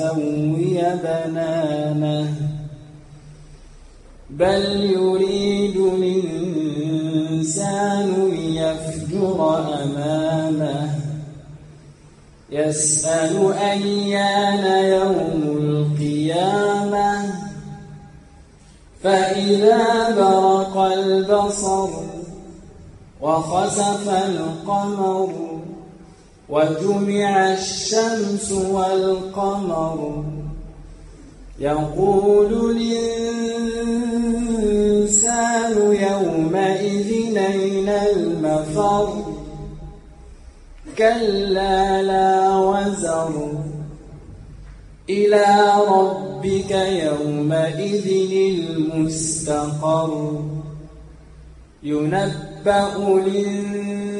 أن نسوي بنانه بل يريد الإنسان ليفجر أمامه. يسأل أيان يوم القيامة. فإذا برق البصر وخسف القمر وجمع الشمس والقمر. يقول الإنسان يومئذ أين المفر؟ كلا لا وزر. إلى ربك يومئذ المستقر. ينبأ الإنسان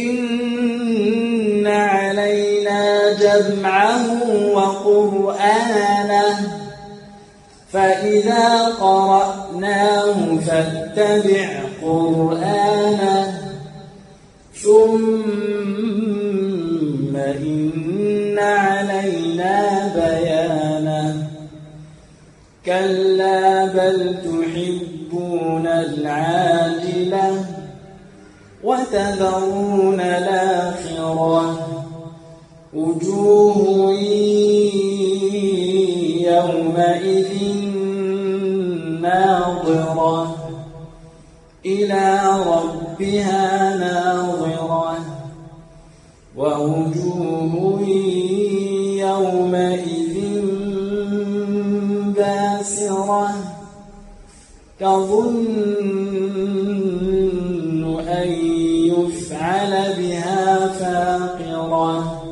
إن علينا جمعه وقرآنه فإذا قرأناه فاتبع قرآنه ثم إن علينا بيانه كلا بل تحبون العاجلة وتذرون الآخرة. وجوه يومئذ ناظرة. إلى ربها ناظرة. ووجوه يومئذ باسرة. تظن يفعل بها فاقرة.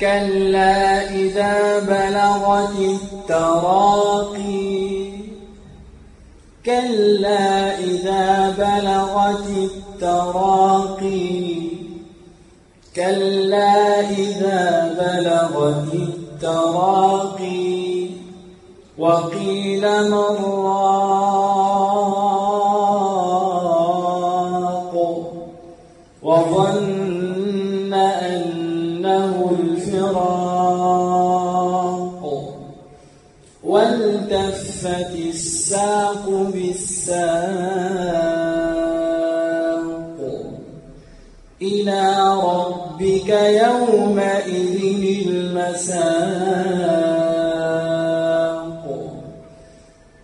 كلا إذا بلغت التراقي. كلا إذا بلغت التراقي. كلا إذا بلغت التراقي. وقيل من وظن أنه الفراق والتفت الساق بالساق إلى ربك يومئذ المساق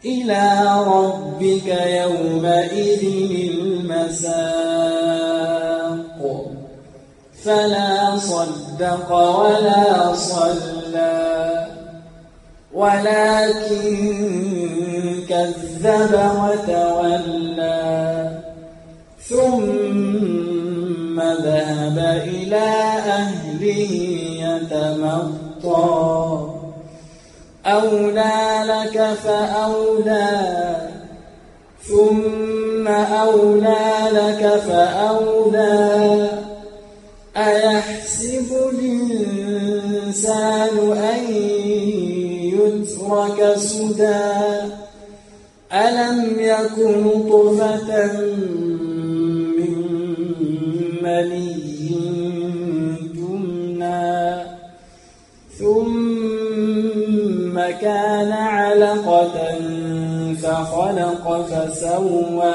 إلى ربك يومئذ المساق فلا صدق ولا صلى. ولكن كذب وتولى. ثم ذهب إلى أهله يتمطى. أولى لك فأولى. ثم أولى لك فأولى. أيحسب الإنسان أن يترك سدى؟ ألم يكن طفة من مني جمنا ثم كان علقة فخلق فسوى.